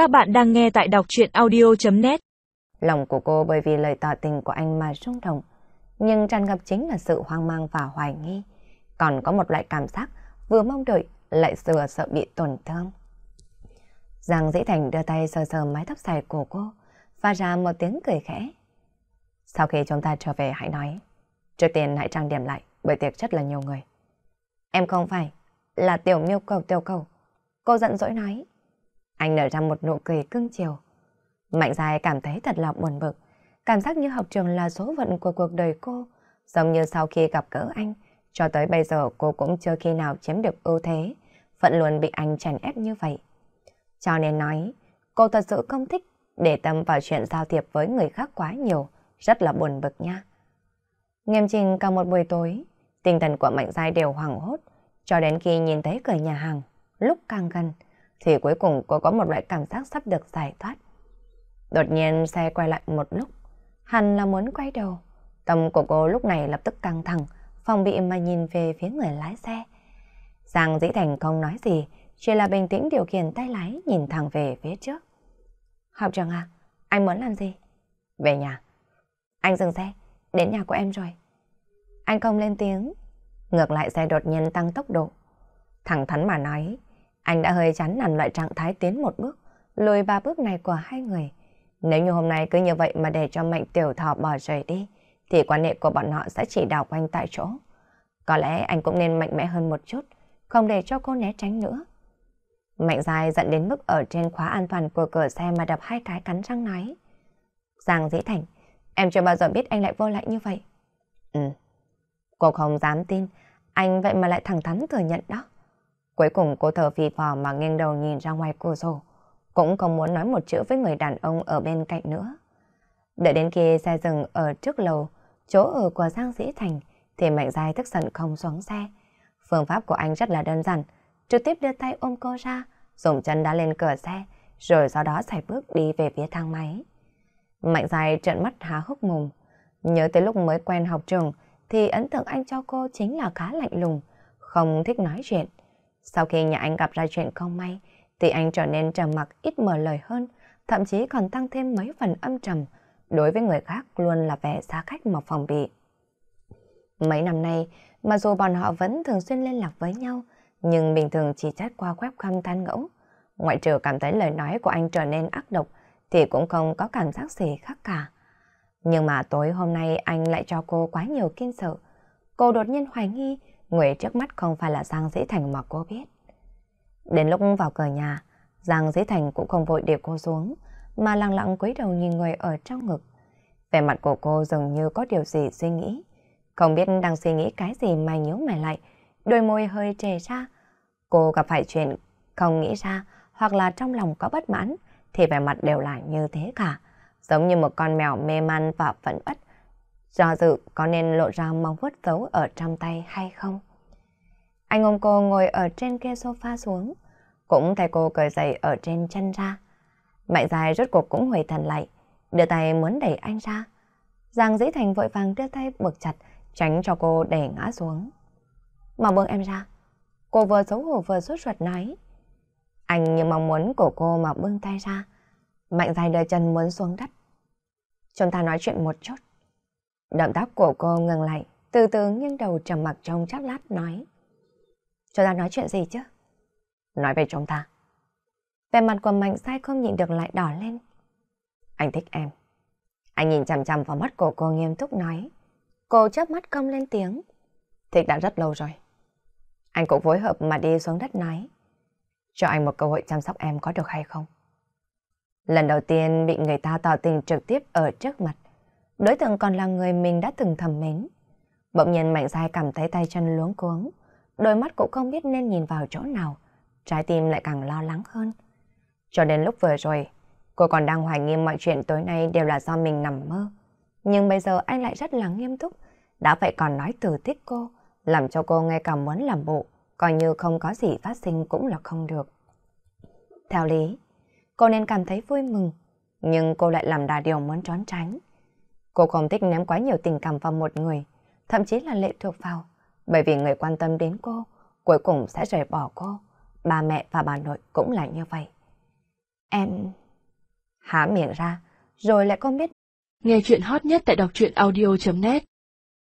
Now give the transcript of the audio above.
Các bạn đang nghe tại đọc chuyện audio.net Lòng của cô bởi vì lời tỏ tình của anh mà rung động, nhưng tràn ngập chính là sự hoang mang và hoài nghi. Còn có một loại cảm giác vừa mong đợi lại vừa sợ bị tổn thương. Giang Dĩ Thành đưa tay sờ sờ mái tóc dài của cô, và ra một tiếng cười khẽ. Sau khi chúng ta trở về hãy nói, trước tiên hãy trang điểm lại, bởi tiệc rất là nhiều người. Em không phải, là tiểu miêu cầu tiểu cầu. Cô giận dỗi nói. Anh nở ra một nụ cười cưng chiều. Mạnh dài cảm thấy thật là buồn bực. Cảm giác như học trường là số phận của cuộc đời cô. Giống như sau khi gặp gỡ anh, cho tới bây giờ cô cũng chưa khi nào chiếm được ưu thế. Vẫn luôn bị anh chèn ép như vậy. Cho nên nói, cô thật sự không thích để tâm vào chuyện giao thiệp với người khác quá nhiều. Rất là buồn bực nha. Nghiêm trình cả một buổi tối, tinh thần của Mạnh Giai đều hoảng hốt, cho đến khi nhìn thấy cửa nhà hàng, lúc càng gần, thì cuối cùng cô có một loại cảm giác sắp được giải thoát. Đột nhiên xe quay lại một lúc, hẳn là muốn quay đầu. Tâm của cô lúc này lập tức căng thẳng, phòng bị mà nhìn về phía người lái xe. Giang Dĩ Thành không nói gì, chỉ là bình tĩnh điều khiển tay lái nhìn thẳng về phía trước. Học trường à, anh muốn làm gì? Về nhà. Anh dừng xe, đến nhà của em rồi. Anh không lên tiếng, ngược lại xe đột nhiên tăng tốc độ. Thẳng thắn mà nói, anh đã hơi chán nản loại trạng thái tiến một bước, lùi ba bước này của hai người. Nếu như hôm nay cứ như vậy mà để cho mạnh tiểu thọ bỏ rời đi, thì quan hệ của bọn họ sẽ chỉ đảo quanh tại chỗ. Có lẽ anh cũng nên mạnh mẽ hơn một chút, không để cho cô né tránh nữa. Mạnh dài dẫn đến mức ở trên khóa an toàn của cửa xe mà đập hai cái cắn răng nói. Giang dĩ thành, em chưa bao giờ biết anh lại vô lại như vậy. Ừ, cô không dám tin, anh vậy mà lại thẳng thắn thừa nhận đó. Cuối cùng cô thở phì phò mà nghiêng đầu nhìn ra ngoài cửa sổ. Cũng không muốn nói một chữ với người đàn ông ở bên cạnh nữa. Đợi đến khi xe dừng ở trước lầu, chỗ ở của Giang Dĩ Thành, thì Mạnh Giai tức giận không xuống xe. Phương pháp của anh rất là đơn giản, trực tiếp đưa tay ôm cô ra, dùng chân đá lên cửa xe, rồi sau đó xài bước đi về phía thang máy. Mạnh Giai trợn mắt há hốc mồm. Nhớ tới lúc mới quen học trường, thì ấn tượng anh cho cô chính là khá lạnh lùng, không thích nói chuyện. Sau khi nhà anh gặp ra chuyện không may, thì anh trở nên trầm mặc ít mở lời hơn, thậm chí còn tăng thêm mấy phần âm trầm. Đối với người khác luôn là vẻ xa cách mà phòng bị. Mấy năm nay, mặc dù bọn họ vẫn thường xuyên liên lạc với nhau, nhưng bình thường chỉ chat qua webcam than ngẫu. Ngoại trừ cảm thấy lời nói của anh trở nên ác độc, thì cũng không có cảm giác gì khác cả. Nhưng mà tối hôm nay anh lại cho cô quá nhiều kinh sợ. Cô đột nhiên hoài nghi người trước mắt không phải là Giang Dĩ Thành mà cô biết. Đến lúc vào cửa nhà, Giang Dĩ Thành cũng không vội để cô xuống, mà lặng lặng cúi đầu nhìn người ở trong ngực. Vẻ mặt của cô dường như có điều gì suy nghĩ. Không biết đang suy nghĩ cái gì mà nhíu mày lại, đôi môi hơi trề ra. Cô gặp phải chuyện không nghĩ ra hoặc là trong lòng có bất mãn thì vẻ mặt đều là như thế cả. Giống như một con mèo mê man và phẫn uất. Do dự có nên lộ ra móng vuốt giấu ở trong tay hay không? Anh ôm cô ngồi ở trên kia sofa xuống, cũng thấy cô cởi giày ở trên chân ra. Mạnh dài rốt cuộc cũng hồi thần lại, đưa tay muốn đẩy anh ra. Giang dĩ thành vội vàng đưa tay bực chặt, tránh cho cô đẩy ngã xuống. Mà buông em ra. Cô vừa xấu hổ vừa sốt ruột nói. Anh như mong muốn của cô mà buông tay ra. Mạnh dài đưa chân muốn xuống đất. Chúng ta nói chuyện một chút. Động tác của cô ngừng lại, từ từ nghiêng đầu trầm mặc trong chốc lát nói. Chúng ta nói chuyện gì chứ? Nói về chúng ta. Về mặt của Mạnh sai không nhịn được lại đỏ lên. Anh thích em. Anh nhìn chằm chằm vào mắt của cô nghiêm túc nói. Cô chớp mắt không lên tiếng. Thích đã rất lâu rồi. Anh cũng phối hợp mà đi xuống đất nói. Cho anh một cơ hội chăm sóc em có được hay không? Lần đầu tiên bị người ta tỏ tình trực tiếp ở trước mặt. Đối tượng còn là người mình đã từng thầm mến. Bỗng nhiên Mạnh Giai cảm thấy tay chân luống cuống. Đôi mắt cũng không biết nên nhìn vào chỗ nào. Trái tim lại càng lo lắng hơn. Cho đến lúc vừa rồi, cô còn đang hoài nghi mọi chuyện tối nay đều là do mình nằm mơ. Nhưng bây giờ anh lại rất là nghiêm túc. Đã vậy còn nói từ thích cô, làm cho cô ngay cả muốn làm bộ, coi như không có gì phát sinh cũng là không được. Theo lý, cô nên cảm thấy vui mừng, nhưng cô lại làm đà điều muốn trốn tránh. Cô không thích ném quá nhiều tình cảm vào một người, thậm chí là lệ thuộc vào, bởi vì người quan tâm đến cô, cuối cùng sẽ rời bỏ cô. Ba mẹ và bà nội cũng là như vậy. Em... há miệng ra, rồi lại không biết. Nghe chuyện hot nhất tại đọc truyện audio.net